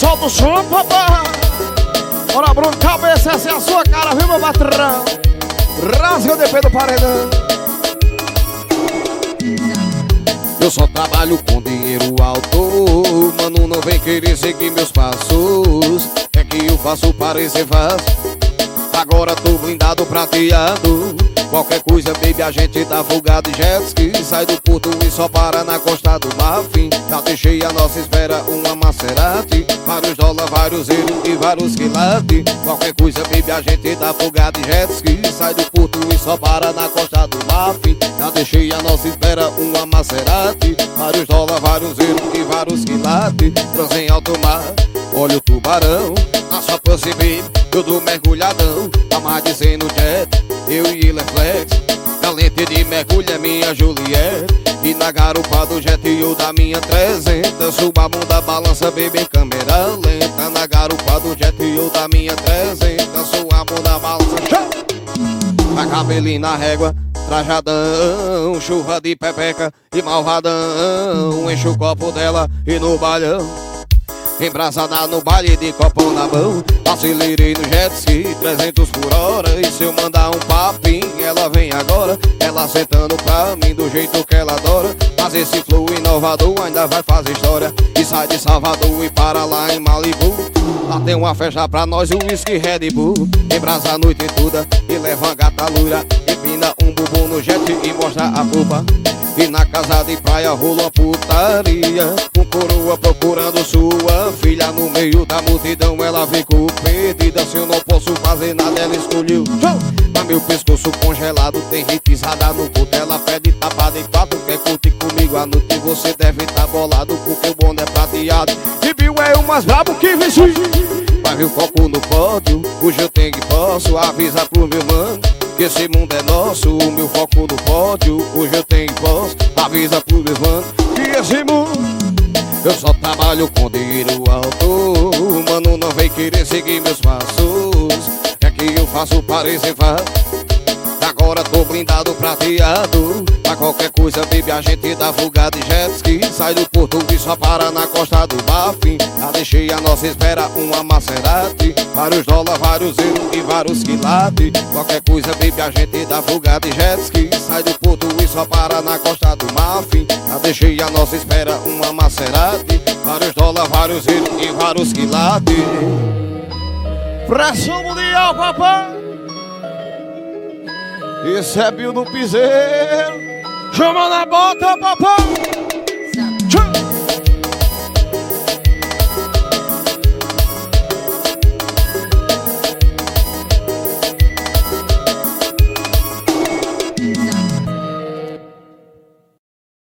solta o som, papai. Bora, Bruno, cabeça, essa é a sua cara, viu, meu patrão? Rasga o DP do paredão. Eu só trabalho com dinheiro alto Mano, não vem querer seguir meus passos É que eu faço parecer fácil Agora tô blindado, prateado Qualquer coisa, baby, a gente dá fuga de jet ski Sai do porto e só para na costa do Marfim. Já deixei a nossa espera uma Maserati. Vários dólares, vários euros e vários quilates Qualquer coisa, baby, a gente dá fuga de jet ski Sai do porto e só para na costa do Marfim. Já deixei a nossa espera uma Maserati. Vários dólares, vários euros e vários quilates Trans em alto mar, olha o tubarão. Na sua pussy, baby, eu dou mergulhadão Tá dizendo jet eu e ele é flex Talente de mergulho é minha Juliette. E na garupa do jet eu da minha 300 Suba a bunda, balança, bebê, câmera lenta. Na garupa do jet eu da minha 300 Suba a bunda, balança. A cabelinho na régua Trajadão, chuva de pepeca e malvadão. Enche o copo dela e no balhão Embrasada no baile de copão na mão. Acelerei no jet ski 300 por hora. E se eu mandar um papinho Ela vem agora. Ela sentando pra mim do jeito que ela adora. Mas esse flow inovador ainda vai fazer história. E sai de Salvador e para lá em Malibu. Lá tem uma festa pra nós e um whisky Red Bull. Embrasa a noite toda e leva uma gata loira. Empina um bumbum no jet e mostra a pupa e na casa de praia rolou a putaria Coroa procurando sua filha No meio da multidão. Ela ficou perdida Se eu não posso fazer nada ela escolheu. Na meu pescoço congelado tem ritizada no corpo. Ela pede tapada em quatro, quer curtir comigo. A noite Você deve estar tá bolado porque o boné é prateado. E Bill é o mais brabo que vestiu Vai ver o foco no pódio Hoje eu tenho que posso avisar pro meu mano que esse mundo é nosso, o meu foco no pódio Hoje eu tenho voz, avisa pro meus manos Que esse mundo eu só trabalho com dinheiro alto. Mano, não vem querer seguir meus passos. É que eu faço parecer fácil Agora tô blindado, prateado Pra qualquer coisa, baby, a gente dá fuga de jet ski. Sai do porto e só para na costa do Bafim. Já deixei a nossa espera uma Maserati. Vários dólares, vários euros e vários quilates Qualquer coisa, baby, a gente dá fuga de jet ski. Sai do porto e só para na costa do Mafim Já deixei a nossa espera uma Maserati. Vários dólares, vários euros e vários quilates Pressão mundial, papai! É Bill do Piseiro. Chama na bota, papai.